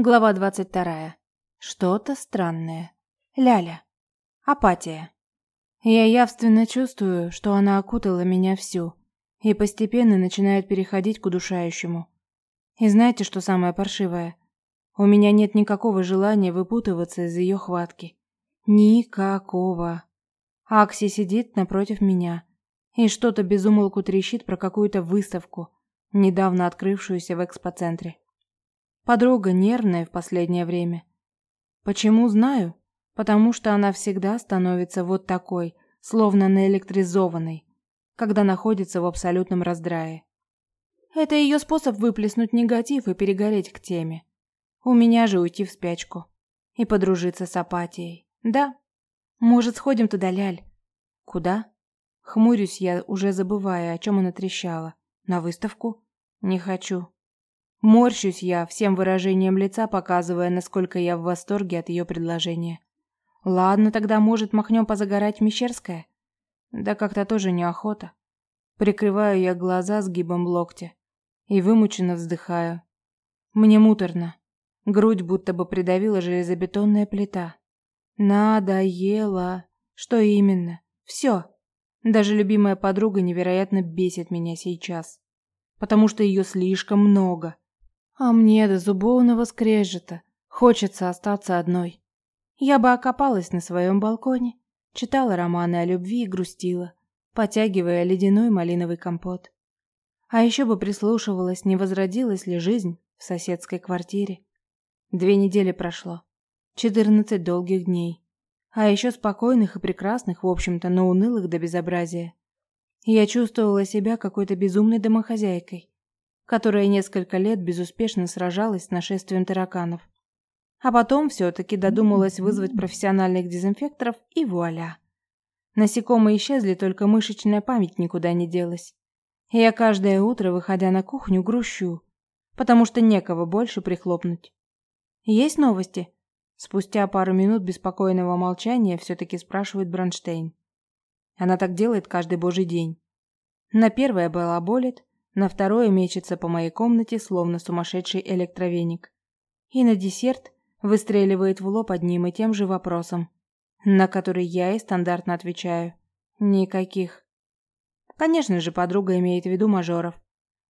Глава 22. Что-то странное. Ляля. Апатия. Я явственно чувствую, что она окутала меня всю и постепенно начинает переходить к удушающему. И знаете, что самое паршивое? У меня нет никакого желания выпутываться из ее хватки. Никакого. Акси сидит напротив меня и что-то безумолку трещит про какую-то выставку, недавно открывшуюся в экспоцентре. Подруга нервная в последнее время. Почему знаю? Потому что она всегда становится вот такой, словно наэлектризованной, когда находится в абсолютном раздрае. Это ее способ выплеснуть негатив и перегореть к теме. У меня же уйти в спячку и подружиться с апатией. Да. Может, сходим туда, Ляль? Куда? Хмурюсь я, уже забывая, о чем она трещала. На выставку? Не хочу. Морщусь я, всем выражением лица показывая, насколько я в восторге от ее предложения. Ладно, тогда, может, махнем позагорать в Мещерское? Да как-то тоже неохота. Прикрываю я глаза сгибом локтя и вымученно вздыхаю. Мне муторно. Грудь будто бы придавила железобетонная плита. Надоело. Что именно? Все. Даже любимая подруга невероятно бесит меня сейчас. Потому что ее слишком много. А мне до зубовного скрежета хочется остаться одной. Я бы окопалась на своем балконе, читала романы о любви и грустила, потягивая ледяной малиновый компот. А еще бы прислушивалась, не возродилась ли жизнь в соседской квартире. Две недели прошло. Четырнадцать долгих дней. А еще спокойных и прекрасных, в общем-то, но унылых до безобразия. Я чувствовала себя какой-то безумной домохозяйкой, которая несколько лет безуспешно сражалась с нашествием тараканов. А потом все-таки додумалась вызвать профессиональных дезинфекторов, и вуаля. Насекомые исчезли, только мышечная память никуда не делась. И я каждое утро, выходя на кухню, грущу, потому что некого больше прихлопнуть. «Есть новости?» Спустя пару минут беспокойного молчания все-таки спрашивает Бронштейн. Она так делает каждый божий день. На первое была болит, на второе мечется по моей комнате, словно сумасшедший электровеник. И на десерт выстреливает в лоб одним и тем же вопросом, на который я и стандартно отвечаю. Никаких. Конечно же, подруга имеет в виду мажоров.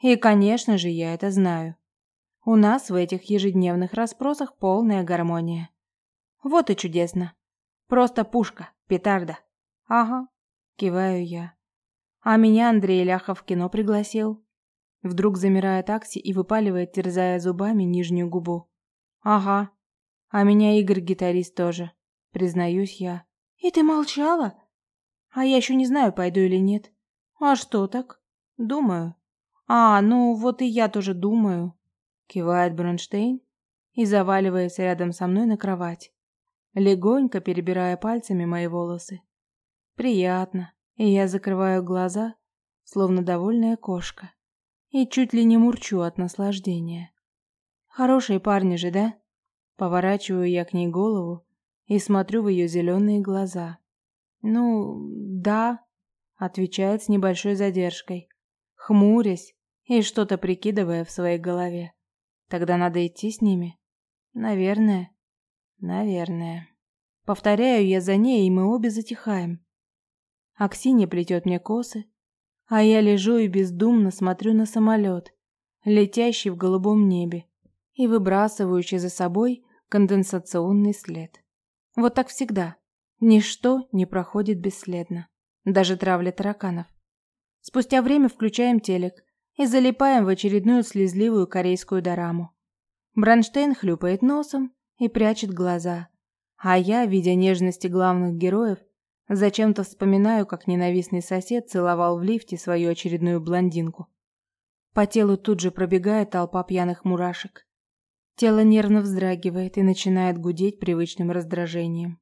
И, конечно же, я это знаю. У нас в этих ежедневных расспросах полная гармония. Вот и чудесно. Просто пушка, петарда. Ага, киваю я. А меня Андрей Ляхов в кино пригласил. Вдруг замирает такси и выпаливает, терзая зубами нижнюю губу. Ага. А меня Игорь гитарист тоже, признаюсь я. И ты молчала? А я еще не знаю, пойду или нет. А что так? Думаю. А, ну вот и я тоже думаю. Кивает Бронштейн и заваливается рядом со мной на кровать, легонько перебирая пальцами мои волосы. Приятно, и я закрываю глаза, словно довольная кошка и чуть ли не мурчу от наслаждения. Хорошие парни же, да? Поворачиваю я к ней голову и смотрю в ее зеленые глаза. Ну, да, отвечает с небольшой задержкой, хмурясь и что-то прикидывая в своей голове. Тогда надо идти с ними. Наверное. Наверное. Повторяю я за ней, и мы обе затихаем. Аксинья плетет мне косы, а я лежу и бездумно смотрю на самолет, летящий в голубом небе и выбрасывающий за собой конденсационный след. Вот так всегда. Ничто не проходит бесследно. Даже травля тараканов. Спустя время включаем телек и залипаем в очередную слезливую корейскую дораму. Бронштейн хлюпает носом и прячет глаза, а я, видя нежности главных героев, Зачем-то вспоминаю, как ненавистный сосед целовал в лифте свою очередную блондинку. По телу тут же пробегает толпа пьяных мурашек. Тело нервно вздрагивает и начинает гудеть привычным раздражением.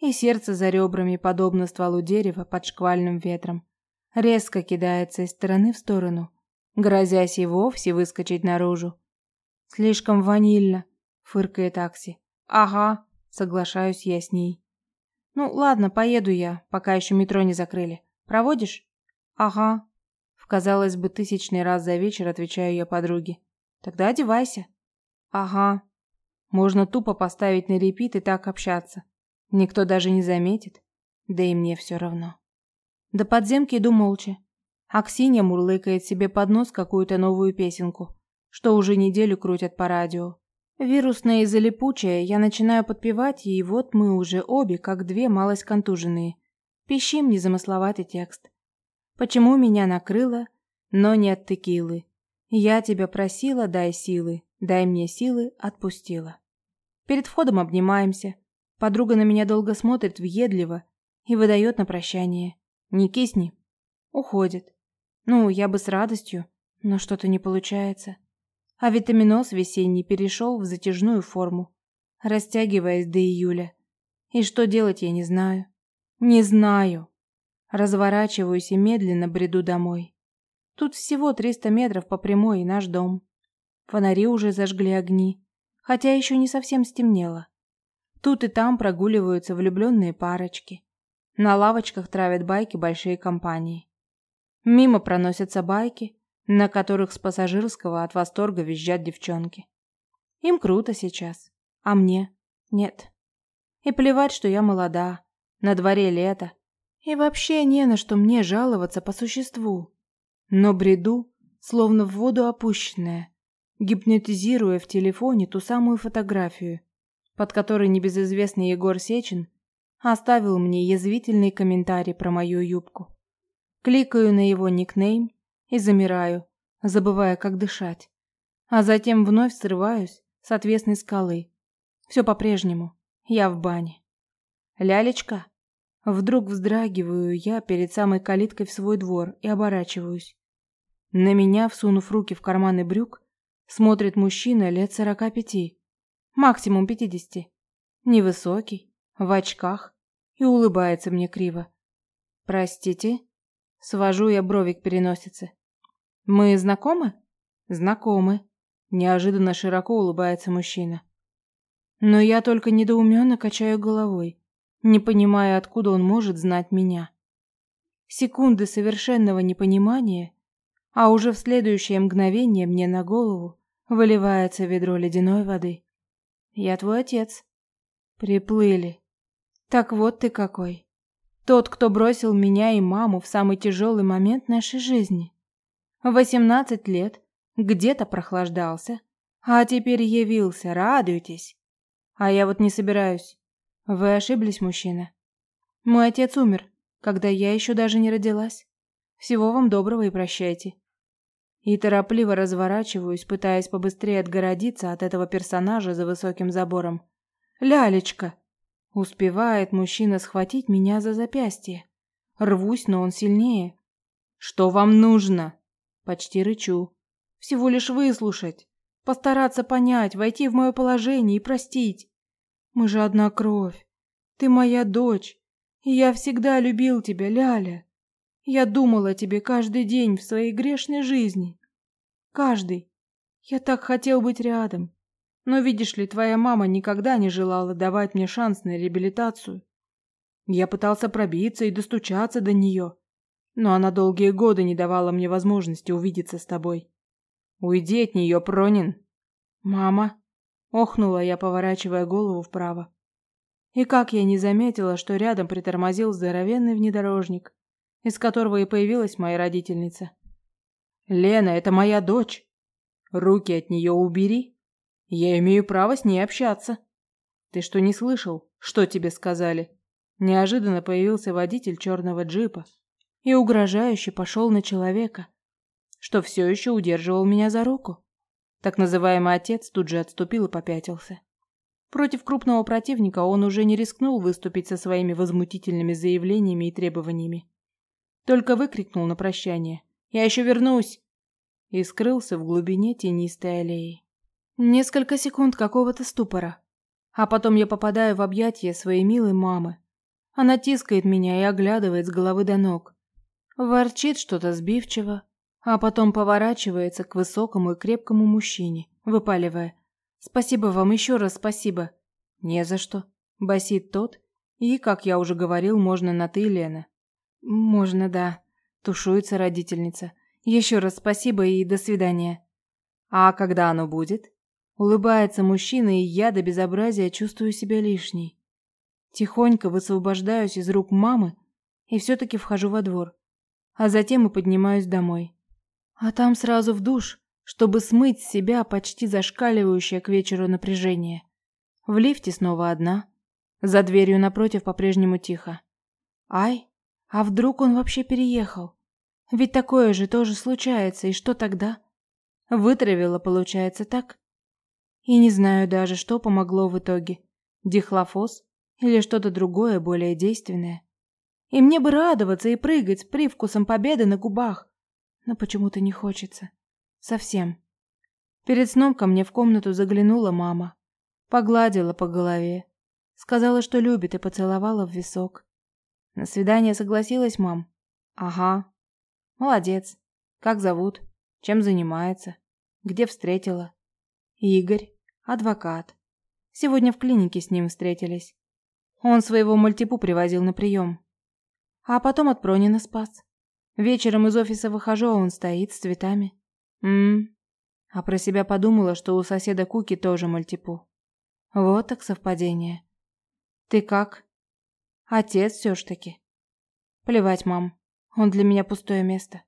И сердце за ребрами, подобно стволу дерева под шквальным ветром, резко кидается из стороны в сторону, грозясь и вовсе выскочить наружу. «Слишком ванильно», — фыркает Акси. «Ага», — соглашаюсь я с ней. Ну, ладно, поеду я, пока еще метро не закрыли. Проводишь? Ага. В казалось бы тысячный раз за вечер отвечаю я подруге. Тогда одевайся. Ага. Можно тупо поставить на репит и так общаться. Никто даже не заметит. Да и мне все равно. До подземки иду молча. Аксинья мурлыкает себе под нос какую-то новую песенку, что уже неделю крутят по радио. Вирусная и залипучая, я начинаю подпевать, и вот мы уже обе, как две малость контуженные. Пищим незамысловатый текст. Почему меня накрыло, но не от текилы? Я тебя просила, дай силы, дай мне силы, отпустила. Перед входом обнимаемся. Подруга на меня долго смотрит въедливо и выдает на прощание. Не кисни. Уходит. Ну, я бы с радостью, но что-то не получается. А витаминоз весенний перешел в затяжную форму, растягиваясь до июля. И что делать я не знаю. Не знаю. Разворачиваюсь и медленно бреду домой. Тут всего 300 метров по прямой и наш дом. Фонари уже зажгли огни, хотя еще не совсем стемнело. Тут и там прогуливаются влюбленные парочки. На лавочках травят байки большие компании. Мимо проносятся байки, на которых с пассажирского от восторга визжат девчонки. Им круто сейчас, а мне нет. И плевать, что я молода, на дворе лето, и вообще не на что мне жаловаться по существу. Но бреду, словно в воду опущенная, гипнотизируя в телефоне ту самую фотографию, под которой небезызвестный Егор Сечин оставил мне язвительный комментарий про мою юбку. Кликаю на его никнейм и замираю, забывая, как дышать. А затем вновь срываюсь с отвесной скалы. Все по-прежнему. Я в бане. Лялечка. Вдруг вздрагиваю я перед самой калиткой в свой двор и оборачиваюсь. На меня, всунув руки в карманы брюк, смотрит мужчина лет сорока пяти, максимум пятидесяти. Невысокий, в очках и улыбается мне криво. «Простите?» Свожу я брови к переносице. Мы знакомы? Знакомы. Неожиданно широко улыбается мужчина. Но я только недоуменно качаю головой, не понимая, откуда он может знать меня. Секунды совершенного непонимания, а уже в следующее мгновение мне на голову выливается ведро ледяной воды. Я твой отец. Приплыли. Так вот ты какой. Тот, кто бросил меня и маму в самый тяжелый момент нашей жизни. Восемнадцать лет где-то прохлаждался, а теперь явился, радуйтесь. А я вот не собираюсь. Вы ошиблись, мужчина. Мой отец умер, когда я еще даже не родилась. Всего вам доброго и прощайте. И торопливо разворачиваюсь, пытаясь побыстрее отгородиться от этого персонажа за высоким забором. Лялечка, Успевает мужчина схватить меня за запястье. Рвусь, но он сильнее. Что вам нужно? Почти рычу. Всего лишь выслушать, постараться понять, войти в мое положение и простить. Мы же одна кровь. Ты моя дочь, и я всегда любил тебя, Ляля. Я думал о тебе каждый день в своей грешной жизни. Каждый. Я так хотел быть рядом. Но видишь ли, твоя мама никогда не желала давать мне шанс на реабилитацию. Я пытался пробиться и достучаться до нее, но она долгие годы не давала мне возможности увидеться с тобой. Уйди от нее, Пронин. Мама, охнула я, поворачивая голову вправо. И как я не заметила, что рядом притормозил здоровенный внедорожник, из которого и появилась моя родительница. Лена, это моя дочь. Руки от нее убери. Я имею право с ней общаться. Ты что, не слышал? Что тебе сказали? Неожиданно появился водитель черного джипа и угрожающе пошел на человека, что все еще удерживал меня за руку. Так называемый отец тут же отступил и попятился. Против крупного противника он уже не рискнул выступить со своими возмутительными заявлениями и требованиями. Только выкрикнул на прощание «Я еще вернусь!» и скрылся в глубине тенистой аллеи. Несколько секунд какого-то ступора. А потом я попадаю в объятия своей милой мамы. Она тискает меня и оглядывает с головы до ног. Ворчит что-то сбивчиво, а потом поворачивается к высокому и крепкому мужчине, выпаливая. «Спасибо вам, еще раз спасибо». «Не за что», – басит тот, и, как я уже говорил, можно на «ты», Лена. «Можно, да», – тушуется родительница. «Еще раз спасибо и до свидания». «А когда оно будет?» Улыбается мужчина, и я до безобразия чувствую себя лишней. Тихонько высвобождаюсь из рук мамы и все-таки вхожу во двор, а затем и поднимаюсь домой. А там сразу в душ, чтобы смыть с себя почти зашкаливающее к вечеру напряжение. В лифте снова одна. За дверью напротив по-прежнему тихо. Ай, а вдруг он вообще переехал? Ведь такое же тоже случается, и что тогда? Вытравила, получается, так? И не знаю даже, что помогло в итоге. Дихлофос или что-то другое, более действенное. И мне бы радоваться и прыгать с привкусом победы на губах. Но почему-то не хочется. Совсем. Перед сном ко мне в комнату заглянула мама. Погладила по голове. Сказала, что любит, и поцеловала в висок. На свидание согласилась, мам? Ага. Молодец. Как зовут? Чем занимается? Где встретила? Игорь. Адвокат. Сегодня в клинике с ним встретились. Он своего мультипу привозил на прием. А потом от Пронина спас. Вечером из офиса выхожу, а он стоит с цветами. Мм. А про себя подумала, что у соседа Куки тоже мультипу. Вот так совпадение. Ты как? Отец все ж таки. Плевать, мам. Он для меня пустое место.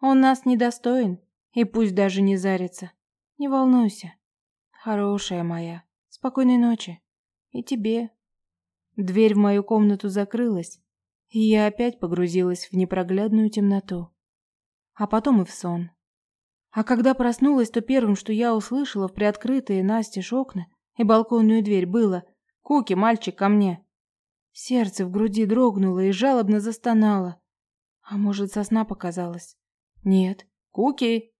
Он нас недостоин, и пусть даже не зарится. Не волнуйся. Хорошая моя. Спокойной ночи. И тебе. Дверь в мою комнату закрылась, и я опять погрузилась в непроглядную темноту. А потом и в сон. А когда проснулась, то первым, что я услышала в приоткрытые настежь окна и балконную дверь, было «Куки, мальчик, ко мне!» Сердце в груди дрогнуло и жалобно застонало. А может, сосна показалась? Нет. «Куки!»